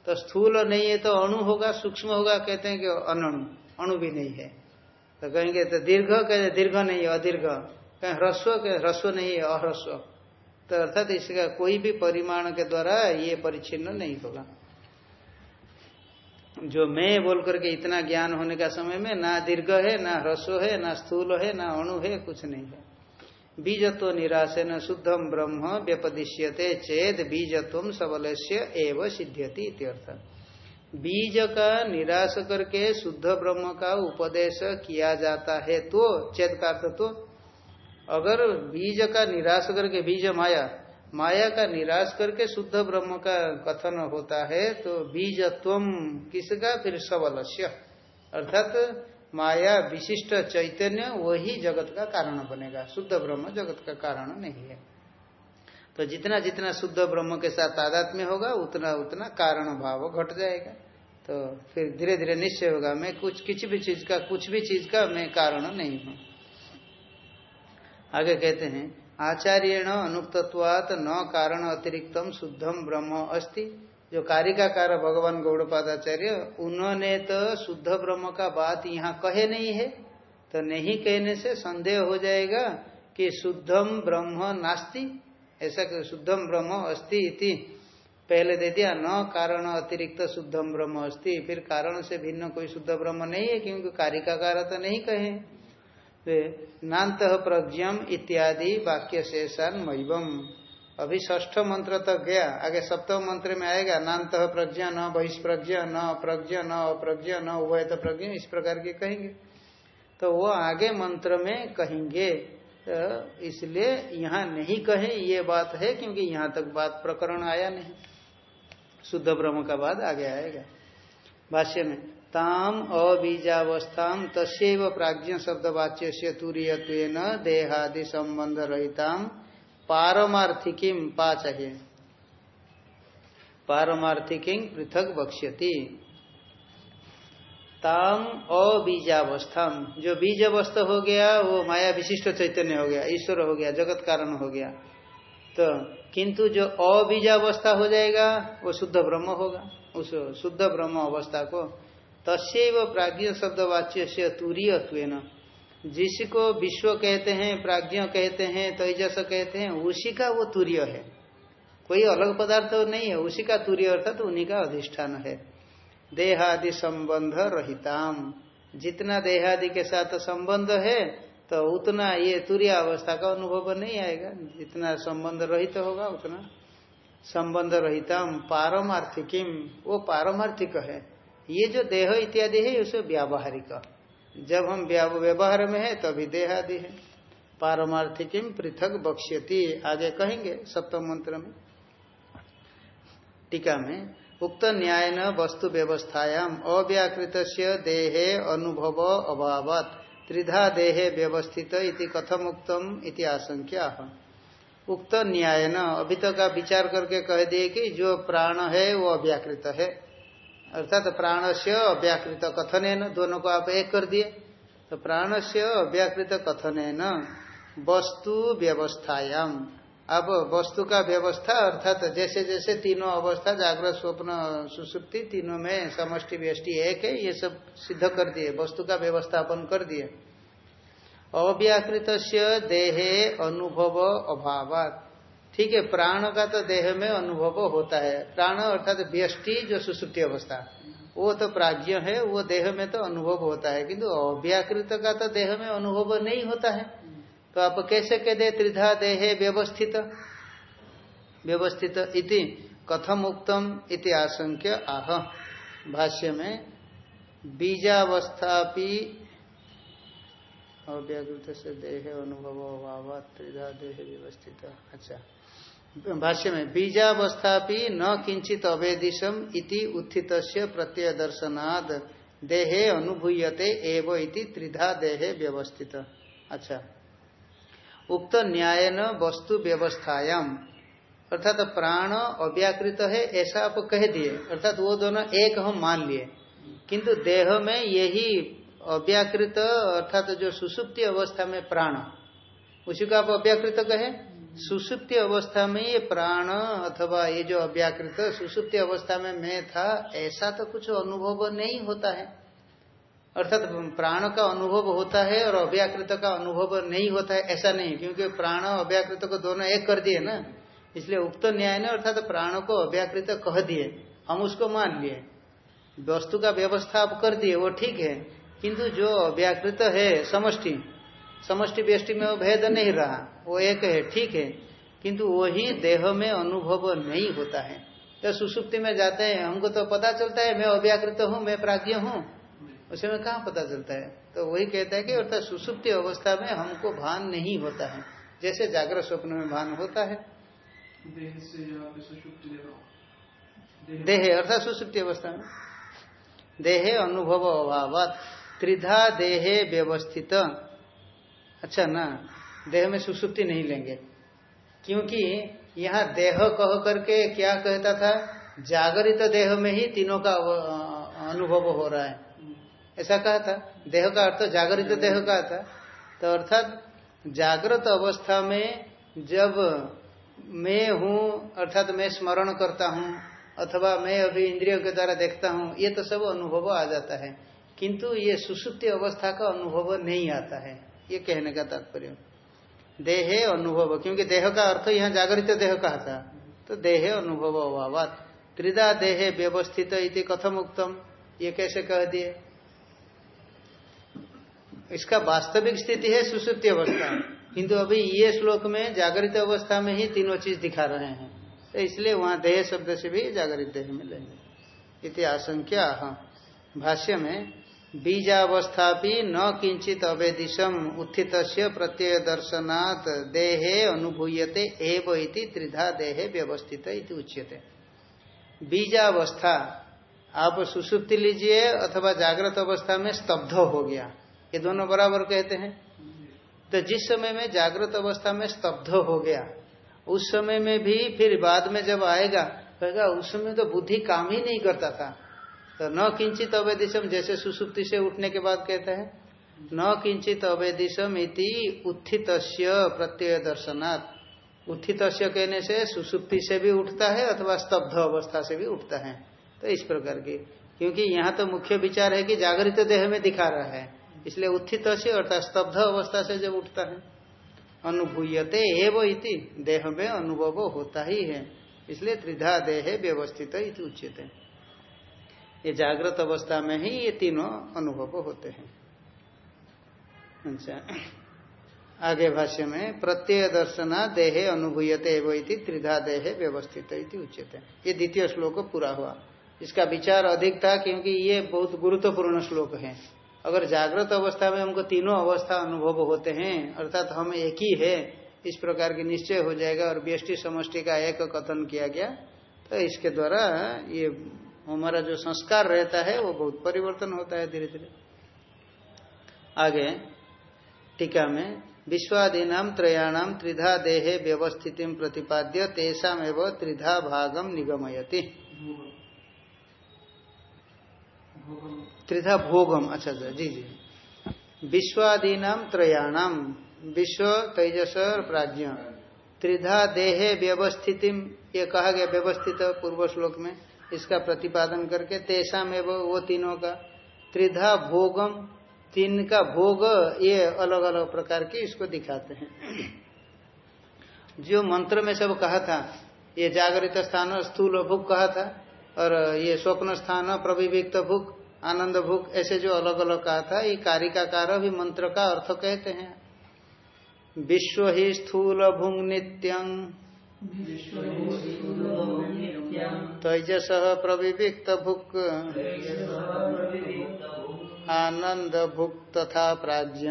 तो स्थूल नहीं है तो अणु होगा, सूक्ष्म होगा, कहते हैं कि अणु अणु भी नहीं है। तो कहेंगे तो दीर्घ, कहते दीर्घ नहीं है, अदीर्घ। कहीं ह्रस्व ह्रस्व नहीं है, अह्रस्व। तो अर्थात इसका कोई भी परिमाण के द्वारा ये परिच्छिन्न नहीं होगा। जो मैं बोल करके इतना ज्ञान होने का समय में ना दीर्घ है, ना ह्रस्व है, ना स्थूल है, ना अणु है, कुछ नहीं है। बीजत्व निराश न शुद्धम ब्रह्म व्यपदिश्यते चेद बीजत्व सबल से एवं सिद्ध्यति इत्यर्थ बीज का निराश करके शुद्ध ब्रह्म का उपदेश किया जाता है तो चेद का अर्थ तो अगर बीज का निराश करके, बीज माया माया का निराश करके शुद्ध ब्रह्म का कथन होता है तो बीजत्व किसका? फिर सबलस्य। अर्थात माया विशिष्ट चैतन्य वही जगत का कारण बनेगा। शुद्ध ब्रह्म जगत का कारण नहीं है। तो जितना जितना शुद्ध ब्रह्म के साथ तादात में होगा, उतना उतना कारण भाव घट जाएगा। तो फिर धीरे धीरे निश्चय होगा, मैं कुछ, किसी भी चीज़ का, कुछ भी चीज़ का मैं कारण नहीं हूँ। आगे कहते हैं, आचार्यण अनुक्तत्वात न कारण अतिरिक्तम शुद्धम ब्रह्म अस्ति। जो कारिकाकार भगवान गौड़पादाचार्य, उन्होंने तो शुद्ध ब्रह्म का बात यहाँ कहे नहीं है। तो नहीं कहने से संदेह हो जाएगा कि शुद्धम ब्रह्म नास्ति। ऐसा शुद्धम ब्रह्म अस्ति इति पहले दे दिया, न कारण अतिरिक्त शुद्धम ब्रह्म अस्ति। फिर कारण से भिन्न कोई शुद्ध ब्रह्म नहीं है, क्योंकि कारिकाकार तो नहीं कहे। नात प्रज्ञम इत्यादि वाक्य शेषान मैवम अभी ष्ठ मंत्र तक गया। आगे सप्तम मंत्र में आएगा नात प्रज्ञा न, बहिष्प्रज्ञ न, प्रज्ञ न, अप्रज्ञ न, उभय तो प्रज्ञ, इस प्रकार के कहेंगे। तो वो आगे मंत्र में कहेंगे तो इसलिए यहाँ नहीं कहे, ये बात है, क्योंकि यहाँ तक बात प्रकरण आया नहीं। शुद्ध ब्रह्म का बाद आगे आएगा। भाष्य में, ताम अबीजावस्था तस्व प्राज्ञ शब्द वाच्य से तुरीय देहादि संबंध रहिताम पारमार्थिकी पा चाहिए पारमार्थिकी पृथक बक्ष्यति ताम अबीजावस्था। जो बीज अवस्था हो गया, वो माया विशिष्ट चैतन्य हो गया, ईश्वर हो गया, जगत कारण हो गया। तो किंतु जो अबीजावस्था हो जाएगा, वो शुद्ध ब्रह्म होगा। उस शुद्ध ब्रह्म अवस्था को तस्व प्राज्ञ शब्द वाच्य से तुरीय जिसको विश्व कहते हैं, प्राज्ञ कहते हैं, तेजस कहते हैं, उसी का वो तुरीय है। कोई अलग पदार्थ नहीं है, उसी का तुरीय अर्थात उन्हीं का अधिष्ठान है। देहादि संबंध रहिताम। जितना देहादि के साथ संबंध है तो उतना ये तुरीय अवस्था का अनुभव नहीं आएगा। जितना संबंध रहित तो होगा, उतना संबंध रहितम। पारमार्थिकीम, वो पारमार्थिक है। ये जो देह इत्यादि है उसे व्यावहारिक। जब हम व्यवहार में है, तभी देहादि है। पारमार्थिकीम पृथक बक्ष्यति। आगे कहेंगे सप्तम मंत्र में। टीका में, उक्त न्याय न वस्तु व्यवस्थायाम अव्याकृत देहे अनुभव अभावत। त्रिधा देहे व्यवस्थित इति कथम उक्तम इति आशंका उक्त न्याय न अभी तक आप विचार करके कह दिए कि जो प्राण है, वो अव्याकृत है। अर्थात प्राण से अव्याकृत कथन दोनों को आप एक कर दिए। तो प्राण से अव्याकृत कथन वस्तु व्यवस्थायाम। अब वस्तु का व्यवस्था अर्थात जैसे जैसे तीनों अवस्था, जागृत, स्वप्न, सुसुप्ति, तीनों में समष्टि, व्यष्टि, एक है, ये सब सिद्ध कर दिए, वस्तु का व्यवस्थापन कर दिए। अव्याकृत देहे अनुभव अभाव ठीक है प्राण का तो देह में अनुभव होता है। प्राण अर्थात व्यष्टि, जो सुसुप्ति अवस्था, वो तो प्राज्ञ है, वो देह में तो अनुभव होता है। किंतु अव्याकृत का तो देह में अनुभव नहीं होता है। तो आप कैसे कह दे, त्रिधा देहे व्यवस्थित? व्यवस्थित इति कथम उक्तम इति आशंक्य आह। भाष्य में बीजावस्था अव्याकृत से देह अनुभव अभाव त्रिधा देह व्यवस्थित। अच्छा। भाष्य में बीजावस्था न किंचित अवेदिशम इति उत्थित प्रत्यय दर्शनाद देहे अनुभूयते एव इति त्रिधा देहे व्यवस्थित। अच्छा। उक्त न्याय न वस्तु व्यवस्थायाम, अर्थात प्राण अव्याकृत है, ऐसा आप कह दिए। अर्थात वो दोनों एक हम मान लिए। किंतु देह में यही अव्याकृत, अर्थात जो सुसुप्ति अवस्था में प्राण, उसी को आप अव्याकृत कहे? सुसुप्ति अवस्था में ये प्राण अथवा ये जो अव्याकृत सुसुप्ति अवस्था में मैं था, ऐसा तो कुछ अनुभव नहीं होता है। अर्थात प्राण का अनुभव होता है और अव्याकृत का अनुभव नहीं होता है, ऐसा नहीं, क्योंकि प्राण अव्याकृत को दोनों एक कर दिए ना। इसलिए उक्त न्याय ने अर्थात प्राण को अव्याकृत कह दिए, हम उसको मान लिए। वस्तु का व्यवस्था आप कर दिए, वो ठीक है, किंतु जो अव्याकृत है, समष्टि समष्टि व्यष्टि में वो भेद नहीं रहा, वो एक है, ठीक है, किंतु वही देह में अनुभव नहीं होता है। तो सुसुप्ति में जाते हैं, हमको तो पता चलता है, मैं अव्याकृत हूँ, मैं प्राज्ञ हूँ, उसे में कहा पता चलता है? तो वही कहता है कि अर्थात सुसुप्ति अवस्था में हमको भान नहीं होता है, जैसे जागृत स्वप्न में भान होता है। देह, अर्थात सुसुप्ति अवस्था में। देहे अनुभव अभाव त्रिधा देहे व्यवस्थित। अच्छा ना, देह में सुसुप्ति नहीं लेंगे। क्योंकि यहाँ देह कह करके क्या कहता था, जागरित देह में ही तीनों का अनुभव हो रहा है। ऐसा कहा था। देह का अर्थ जागृत देह का था। तो अर्थात जागृत अवस्था में जब मैं हूँ, अर्थात मैं स्मरण करता हूँ, अथवा मैं अभी इंद्रियों के द्वारा देखता हूँ, ये तो सब अनुभव आ जाता है। किंतु ये सुसुप्ति अवस्था का अनुभव नहीं आता है। ये कहने का तात्पर्य। देहे अनुभव, क्योंकि देह का अर्थ यहाँ जागृत देह कहा था। तो देहे अनुभव अभाव त्रिदा देहे व्यवस्थित इति कथम उत्तम ये कैसे कह दिए? इसका वास्तविक स्थिति है सुसुप्ति अवस्था। किंतु अभी ये श्लोक में जागृत अवस्था में ही तीनों चीज़ दिखा रहे हैं। तो इसलिए वहाँ देह शब्द से भी जागृत देह मिलेंगे। इति आशंका भाष्य में बीजावस्था भी न किंचित अवेदिशम। उत्थित प्रत्यय दर्शनात् देहे अनुभूयते एव इति त्रिधा देहे व्यवस्थित इति उच्यते। बीजावस्था, आप सुसुप्ति लीजिए अथवा जागृत अवस्था में स्तब्ध हो गया। ये दोनों बराबर कहते हैं। तो जिस समय में जागृत अवस्था में स्तब्ध हो गया, उस समय में भी फिर बाद में जब आएगा, कहेगा, उस समय तो बुद्धि काम ही नहीं करता था। तो न किंचित अवैधिशम जैसे सुसुप्ति से उठने के बाद कहता है, न किंचित अवैधिशम इति उत्थित प्रत्यय दर्शनात् उत्थित कहने से सुसुप्ति से भी उठता है अथवा स्तब्ध अवस्था से भी उठता है। तो इस प्रकार की, क्योंकि यहाँ तो मुख्य विचार है कि जागृत देह में दिखा रहा है, इसलिए उत्थित से अर्थात स्तब्ध अवस्था से जब उठता है। अनुभूयते एव इति, देह में अनुभव होता ही है, इसलिए त्रिधा देह व्यवस्थित उचित है ये जागृत अवस्था में ही ये तीनों अनुभव होते हैं। अच्छा। आगे भाष्य में, प्रत्यय दर्शना देहे अनुभूयते त्रिधा देहे व्यवस्थित उचित ये द्वितीय श्लोक पूरा हुआ। इसका विचार अधिक था क्योंकि ये बहुत गुरुत्वपूर्ण श्लोक है। अगर जागृत अवस्था में हमको तीनों अवस्था अनुभव होते हैं, अर्थात हम एक ही है, इस प्रकार की निश्चय हो जाएगा और व्यष्टि समष्टि का एक कथन किया गया तो इसके द्वारा ये हमारा जो संस्कार रहता है, वो बहुत परिवर्तन होता है धीरे धीरे। आगे, टीका में विश्वादीनाम त्रयाणाम त्रिधा देहे व्यवस्थिति प्रतिपाद्य तेषा एवं त्रिधा भागम निगमयति। त्रिधा भोगम अच्छा अच्छा जी जी। विश्वादीनाम त्रयाणाम विश्व, तेजस और प्राज्ञ त्रिधा देहे व्यवस्थिति, ये कहा गया व्यवस्थित पूर्व श्लोक में। इसका प्रतिपादन करके तेषा में वो, वो तीनों का त्रिधा भोगम तीन का भोग ये अलग अलग प्रकार के इसको दिखाते हैं। जो मंत्र में सब कहा था ये जागृत स्थान स्थूल भूख कहा था और ये स्वप्न स्थान प्रविविक्त भूख आनंद भूख ऐसे जो अलग अलग कहा था ये कारिकाकार भी मंत्र का अर्थ कहते हैं। विश्व ही स्थूल भूंग नित्यं तेजस प्रविविक्त भुक् आनंद भुक् तथा प्राज्ञ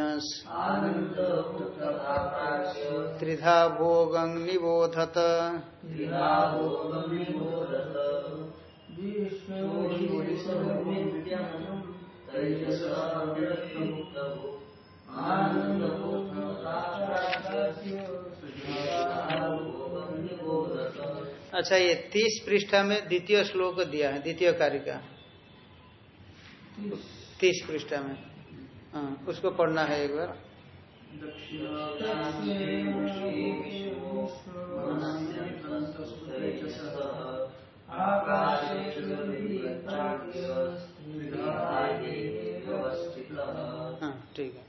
त्रिधा भोगं निबोधत अच्छा ये तीस पृष्ठा में द्वितीय श्लोक दिया है, द्वितीय कार्य का। तीस पृष्ठा में। हाँ उसको पढ़ना है एक बार। हाँ ठीक है।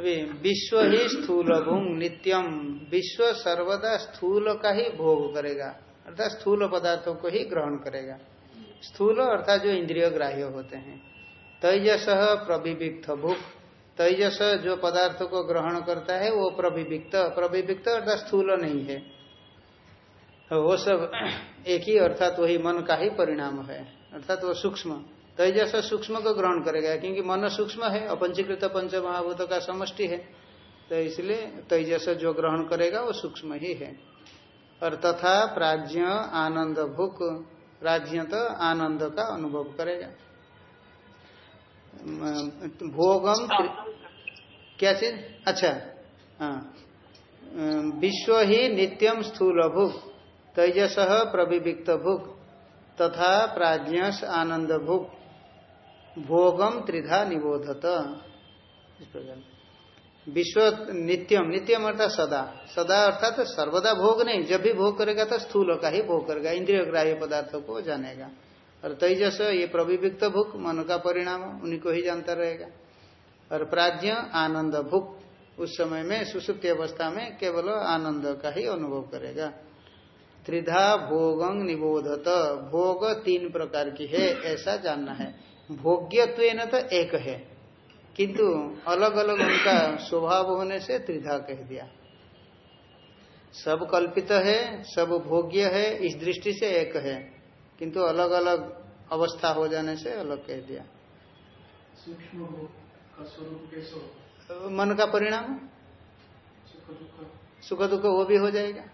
अभी विश्व ही स्थूल भूंग नित्यम विश्व सर्वदा स्थूल का ही भोग करेगा। अर्थात स्थूल पदार्थों को ही ग्रहण करेगा। स्थूल अर्थात जो इंद्रिय ग्राह्य होते हैं। तेजस प्रविविक्त भूख। तेजस जो पदार्थ को ग्रहण करता है, वो प्रविविक्त। प्रविविक्त अर्थात स्थूल नहीं है। वो सब एक ही अर्थात वही मन का ही परिणाम है। अर्थात वो सूक्ष्म। तेजस सूक्ष्म को ग्रहण करेगा, क्योंकि मन सूक्ष्म है, अपंचीकृत पंच महाभूत का समष्टि है। तो इसलिए तेजस जो ग्रहण करेगा, वो सूक्ष्म ही है। और तथा प्राज्ञ आनंद भूक, प्राज्ञ तो आनंद का अनुभव करेगा। भोगम क्या चीज़? अच्छा हाँ। विश्व ही नित्यम स्थूल भूक, तेजस प्रविविक्त भूक, तथा प्राज्ञस आनंद भूक, भोगम त्रिधा निबोधत। इस प्रकार। विश्व नित्यम नित्यम अर्थात सदा। सदा अर्थात तो सर्वदा भोग नहीं, जब भी भोग करेगा तो स्थूल का ही भोग करेगा, इंद्रिय ग्राह्य पदार्थों को जानेगा। और तेजस, ये प्रविविक्त भूख मन का परिणाम, उन्हीं को ही जानता रहेगा। और प्राज्ञ, आनंद भूख उस समय में, सुसुप्त अवस्था में केवल आनंद का ही अनुभव करेगा। त्रिधा भोगंग निबोधत। भोग तीन प्रकार की है, ऐसा जानना है। भोग्यत्व तो एक है। किंतु अलग अलग उनका स्वभाव होने से त्रिधा कह दिया। सब कल्पित है सब भोग्य है इस दृष्टि से एक है किंतु अलग अलग अवस्था हो जाने से अलग कह दिया। मन का परिणाम? सुख दुख वो भी हो जाएगा।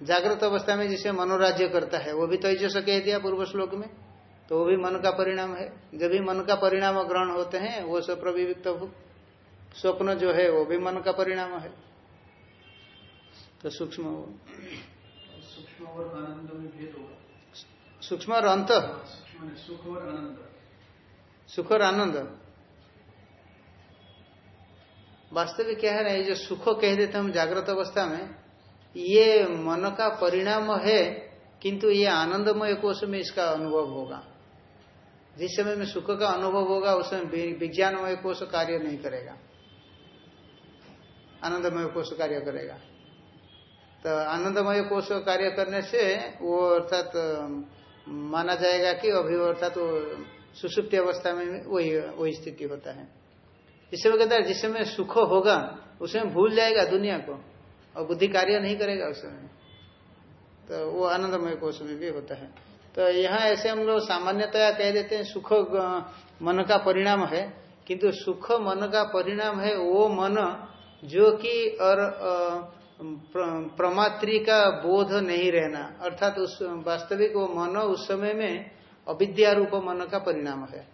जागृत अवस्था में जिसे मनोराज्य करता है वो भी तो ऐसे कह दिया पूर्व श्लोक में। तो वो भी मन का परिणाम है। जब भी मन का परिणाम ग्रहण होते हैं वो सब प्रविविक्त स्वप्न जो है वो भी मन का परिणाम है। तो सूक्ष्म सूक्ष्म और आनंद में भेद होगा। सूक्ष्म और अंत सुख और आनंद सुख और आनंद। वास्तविक क्या है ना ये जो सुख कह देते हम जागृत अवस्था में ये मन का परिणाम है किंतु ये आनंदमय कोष में इसका अनुभव होगा। जिस समय में सुख का अनुभव होगा, उस समय विज्ञानमय कोष कार्य नहीं करेगा। आनंदमय कोष कार्य करेगा। तो आनंदमय कोष कार्य करने से वो अर्थात माना जाएगा कि अभी अर्थात वो सुसुप्ति अवस्था में वही वही स्थिति होता है। इससे वो कहता है जिस समय सुख होगा उसमें भूल जाएगा दुनिया को और बुद्धि कार्य नहीं करेगा उस समय। तो वो आनंदमय कोष में भी होता है। तो यहाँ ऐसे हम लोग सामान्यतया कह देते हैं सुख मन का परिणाम है। किंतु सुख मन का परिणाम है वो मन जो कि और प्रमात्री का बोध नहीं रहना। अर्थात उस, वास्तविक वो मन उस समय में अविद्या रूप मन का परिणाम है।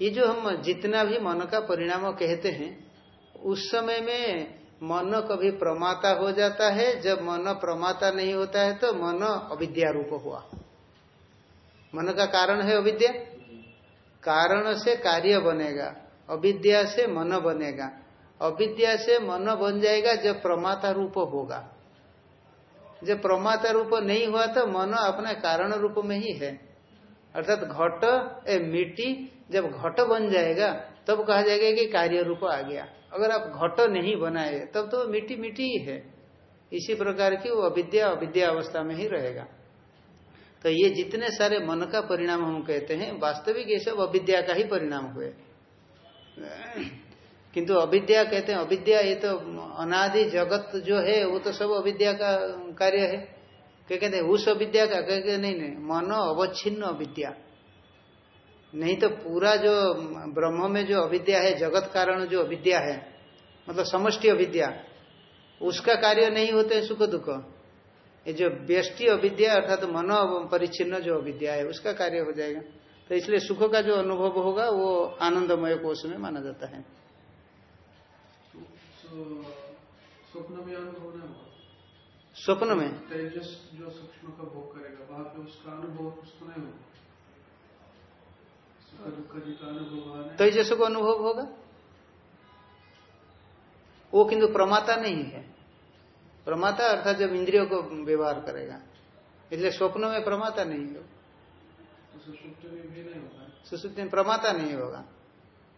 ये जो हम जितना भी मन का परिणाम कहते हैं, उस समय में मन कभी प्रमाता हो जाता है। जब मन प्रमाता नहीं होता है तो मन अविद्या रूप हुआ। मन का कारण है अविद्या? कारण से कार्य बनेगा, अविद्या से मन बनेगा। अविद्या से मन बन जाएगा जब प्रमाता रूप होगा। जब प्रमाता रूप नहीं हुआ तो मन अपने कारण रूप में ही है। अर्थात घट ए मिट्टी जब घट बन जाएगा, तब कहा जाएगा कि कार्य रूप आ गया। अगर आप घट नहीं बनाए, तब तो मिट्टी मिट्टी ही है। इसी प्रकार की वो अविद्या अविद्या अवस्था में ही रहेगा। तो ये जितने सारे मन का परिणाम हम कहते हैं वास्तविक ये सब अविद्या का ही परिणाम हुए किंतु अविद्या कहते हैं अविद्या ये तो अनादि जगत जो है वो तो सब अविद्या का कार्य है क्या कहते हैं उस अविद्या का कहते नहीं नहीं मनो अवच्छिन्न अविद्या नहीं तो पूरा जो ब्रह्म में जो अविद्या है जगत कारण जो अविद्या है मतलब समष्टि अविद्या उसका कार्य नहीं होते सुख दुख ये जो व्यष्टि अविद्या अर्थात तो मनो परिच्छिन्न जो अविद्या है उसका कार्य हो जाएगा। तो इसलिए सुख का जो अनुभव होगा वो आनंदमय कोष में माना जाता है। स्वप्न में अनुभव न स्वप्न में तेजस जो सूक्ष्म का भोग करेगा वहाँ पे उसका अनुभव उसको नहीं होगा। तेजस को अनुभव होगा? वो किंतु प्रमाता नहीं है। प्रमाता अर्थात जब इंद्रियों को व्यवहार करेगा। इसलिए स्वप्न में प्रमाता नहीं होगा। सुसुप्ति में प्रमाता नहीं होगा।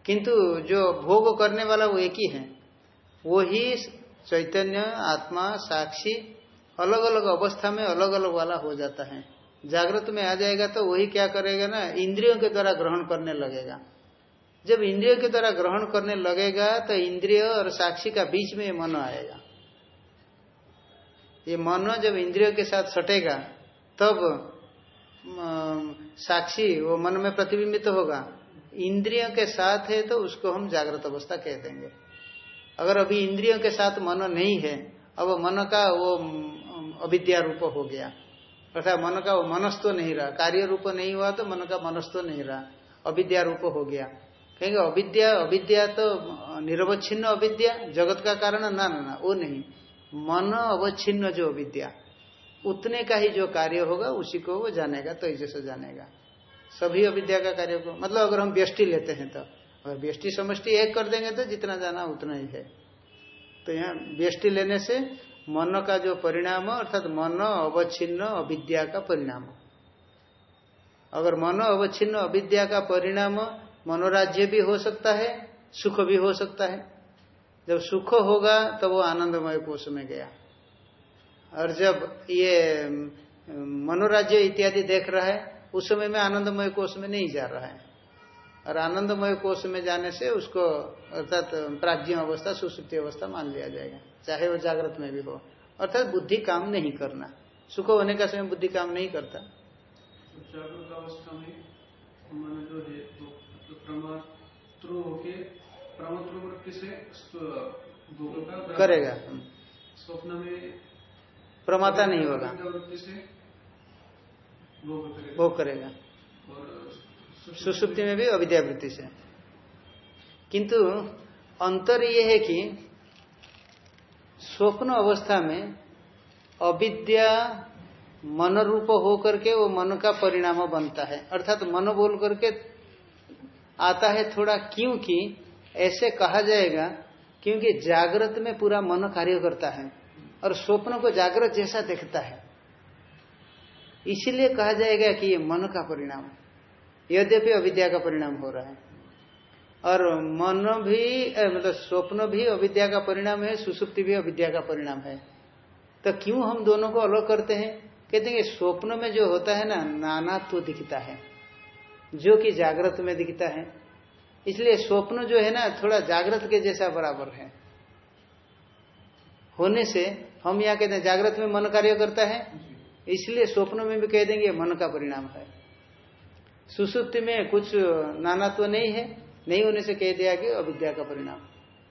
किंतु जो भोग करने वाला वो एक ही है। वो ही चैतन्य, आत्मा, साक्षी अलग अलग अवस्था में अलग अलग वाला हो जाता है। जागृत में आ जाएगा तो वही क्या करेगा ना, इंद्रियों के द्वारा ग्रहण करने लगेगा। जब इंद्रियों के द्वारा ग्रहण करने लगेगा तो इंद्रिय और साक्षी का बीच में मन आएगा। ये मन जब इंद्रियों के साथ सटेगा, तब साक्षी वो मन में प्रतिबिंबित तो होगा। इंद्रियों के साथ है तो उसको हम जागृत अवस्था कह देंगे। अगर अभी इंद्रियों के साथ मन नहीं है, अब मन का वो अविद्या रूप हो गया। अर्थात मन का वो मनस्व नहीं रहा, कार्य रूप नहीं हुआ तो मन का मनस्व नहीं रहा, अविद्या रूप हो गया। कहेंगे अविद्या अविद्या तो निरवच्छिन्न अविद्या, जगत का कारण, ना ना ना, वो नहीं। मन अवच्छिन्न जो अविद्या उतने का ही जो कार्य होगा, उसी को वो जानेगा तो जैसे जानेगा। सभी अविद्या का कार्य को मतलब अगर हम व्यष्टि लेते हैं तो अगर व्यष्टि समष्टि एक कर देंगे तो जितना जाना उतना ही है। तो यहाँ व्यष्टि लेने से मन का जो परिणाम, अर्थात मन अवच्छिन्न अविद्या का परिणाम। अगर मन अवच्छिन्न अविद्या का परिणाम, मनोराज्य भी हो सकता है, सुख भी हो सकता है। जब सुख होगा तो वो आनंदमय कोष में गया। और जब ये मनोराज्य इत्यादि देख रहा है, उस समय में आनंदमय कोष में नहीं जा रहा है। और आनंदमय कोष में जाने से उसको, अर्थात, प्राज्ञ अवस्था, सुसुप्ति अवस्था मान लिया जाएगा। चाहे वो जागृत में भी हो। अर्थात बुद्धि काम नहीं करना। सुख होने का समय बुद्धि काम नहीं करता। जागृत अवस्था में जो है तो वृत्ति से करेगा। स्वप्न में प्रमाता नहीं होगा। से भोग करेगा। सुसुप्ति में भी अविद्यावृत्ति से। किंतु अंतर ये है कि स्वप्न अवस्था में अविद्या मन रूप हो करके वो मन का परिणाम बनता है। अर्थात मन बोल करके आता है थोड़ा क्योंकि ऐसे कहा जाएगा क्योंकि जागृत में पूरा मन कार्य करता है और स्वप्न को जागृत जैसा देखता है। इसीलिए कहा जाएगा कि ये मन का परिणाम, यद्यपि अविद्या का परिणाम हो रहा है। और मन भी मतलब स्वप्न भी अविद्या का परिणाम है, सुसुप्ति भी अविद्या का परिणाम है। तो क्यों हम दोनों को अलग करते हैं? कहते हैं स्वप्न में जो होता है ना नाना तो दिखता है, जो कि जागृत में दिखता है। इसलिए स्वप्न जो है ना, थोड़ा जागृत के जैसा बराबर है। होने से हम यहाँ कहते हैं, जागृत में मन कार्य करता है। इसलिए स्वप्न में भी कह देंगे, मन का परिणाम है। सुसुप्ति में कुछ नानात्व नहीं है। नहीं होने से कह दिया कि अविद्या का परिणाम।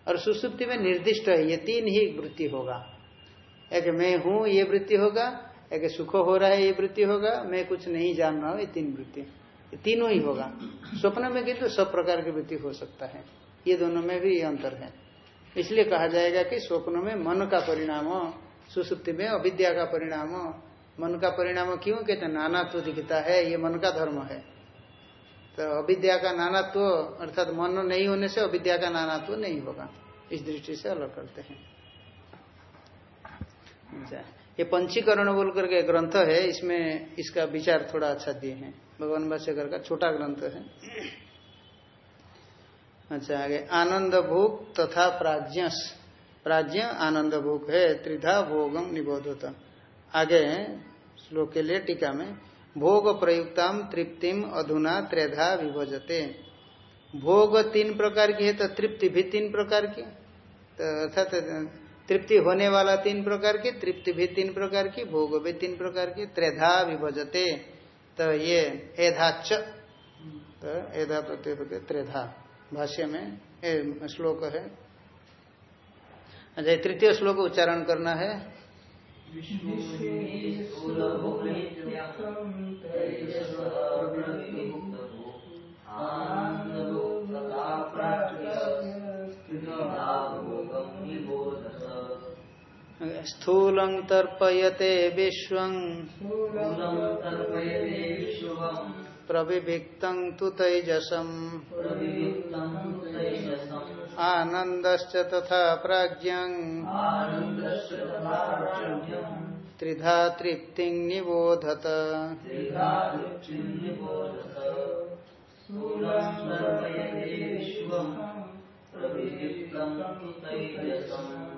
और सुसुप्ति में निर्दिष्ट है, ये तीन ही वृत्ति होगा। एक मैं हूँ, ये वृत्ति होगा। एक सुख हो रहा है, ये वृत्ति होगा। मैं कुछ नहीं जान रहा हूँ, ये तीन वृत्ति। तीनों ही होगा। स्वप्न में किंतु सब प्रकार की वृत्ति हो सकता है। ये दोनों में भी अंतर है। इसलिए कहा जाएगा कि स्वप्न में मन का परिणाम, सुसुप्ति में अविद्या का परिणाम, मन का परिणाम क्यों कहते नाना तो दिखता है, ये मन का धर्म है। तो अविद्या का नानात्व, अर्थात मन नहीं होने से अविद्या का नानात्व नहीं होगा। इस दृष्टि से अलग करते हैं। ये पंचीकरण बोल करके ग्रंथ है, इसमें इसका विचार थोड़ा अच्छा दिए हैं। भगवान भाष्यकर का छोटा ग्रंथ है। अच्छा आगे आनंद भोग तथा प्राज्ञ प्राज्ञ आनंद भोग है, त्रिधा भोगम निबोधता। आगे, श्लोक के लिए टीका में, भोग प्रयुक्ताम तृप्तिम अधुना त्रेधा विभजते। भोग तीन प्रकार की है तो तृप्ति भी तीन प्रकार की। तो अर्थात, तृप्ति होने वाला तीन प्रकार की, तृप्ति भी तीन प्रकार की, भोग भी तीन प्रकार की त्रेधा विभजते। तो ये एधाच तो एधा प्रत्यय त्रेधा भाष्य में श्लोक है। अच्छा तृतीय श्लोक उच्चारण करना है। स्थूल तर्पयते विश्व। प्रविभिक्त तो तैजसम। आनंदश्च तथा प्राज्ञ। त्रिधा तृप्ति निबोधत। तथा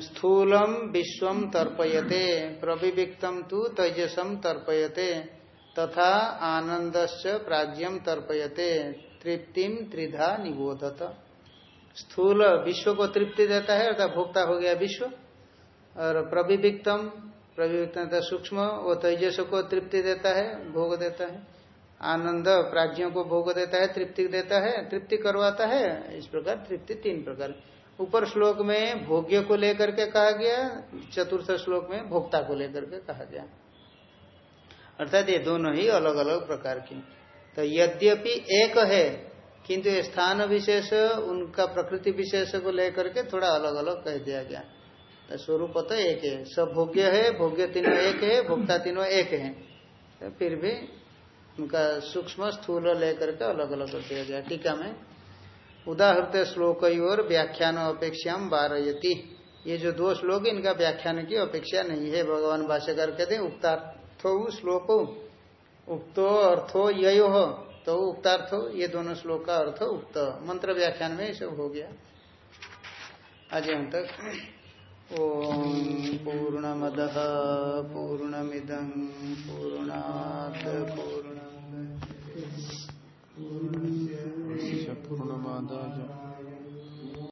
स्थूलम विश्वम तर्पयते प्रविविक्तम तु तेजसम तर्पयते, तथा आनंदश्च प्राज्यम तर्पयते तृप्तिम त्रिधा निबोधत। स्थूल विश्व को तृप्ति देता है, अर्थात भोक्ता हो गया विश्व, और प्रविविक्तम प्रविविक्तम सूक्ष्म वो तेजस को तृप्ति देता है, भोग देता है। आनंद प्राज्यों को भोग देता है, तृप्ति देता है, तृप्ति करवाता है। इस प्रकार तृप्ति तीन प्रकार। ऊपर श्लोक में भोग्य को लेकर के कहा गया, चतुर्थ श्लोक में भोक्ता को लेकर के कहा गया। अर्थात ये दोनों ही अलग अलग प्रकार की। तो यद्यपि एक है, किंतु स्थान विशेष, उनका प्रकृति विशेष को लेकर के थोड़ा अलग अलग कह दिया गया। तो स्वरूप तो एक है। सब भोग्य है, भोग्य तीनों एक है, भोक्ता तीनों एक है। तो फिर भी उनका सूक्ष्म स्थूल लेकर के अलग अलग कर दिया गया। टीका में उदाहृत श्लोक और व्याख्यान अपेक्षा बारयती ये जो दो श्लोक इनका व्याख्यान की अपेक्षा नहीं है। भगवान भाष्यकार कहते हैं, उक्तार्थो श्लोक, उक्तो अर्थो यो तो उक्तार्थो, ये दोनों श्लोक का अर्थ उक्त। मंत्र व्याख्यान में ये सब हो गया। आज हम तक। ओम पूर्णमद, पूर्णमिदं, पूर्णात्, पूर्ण पूर्णमादाय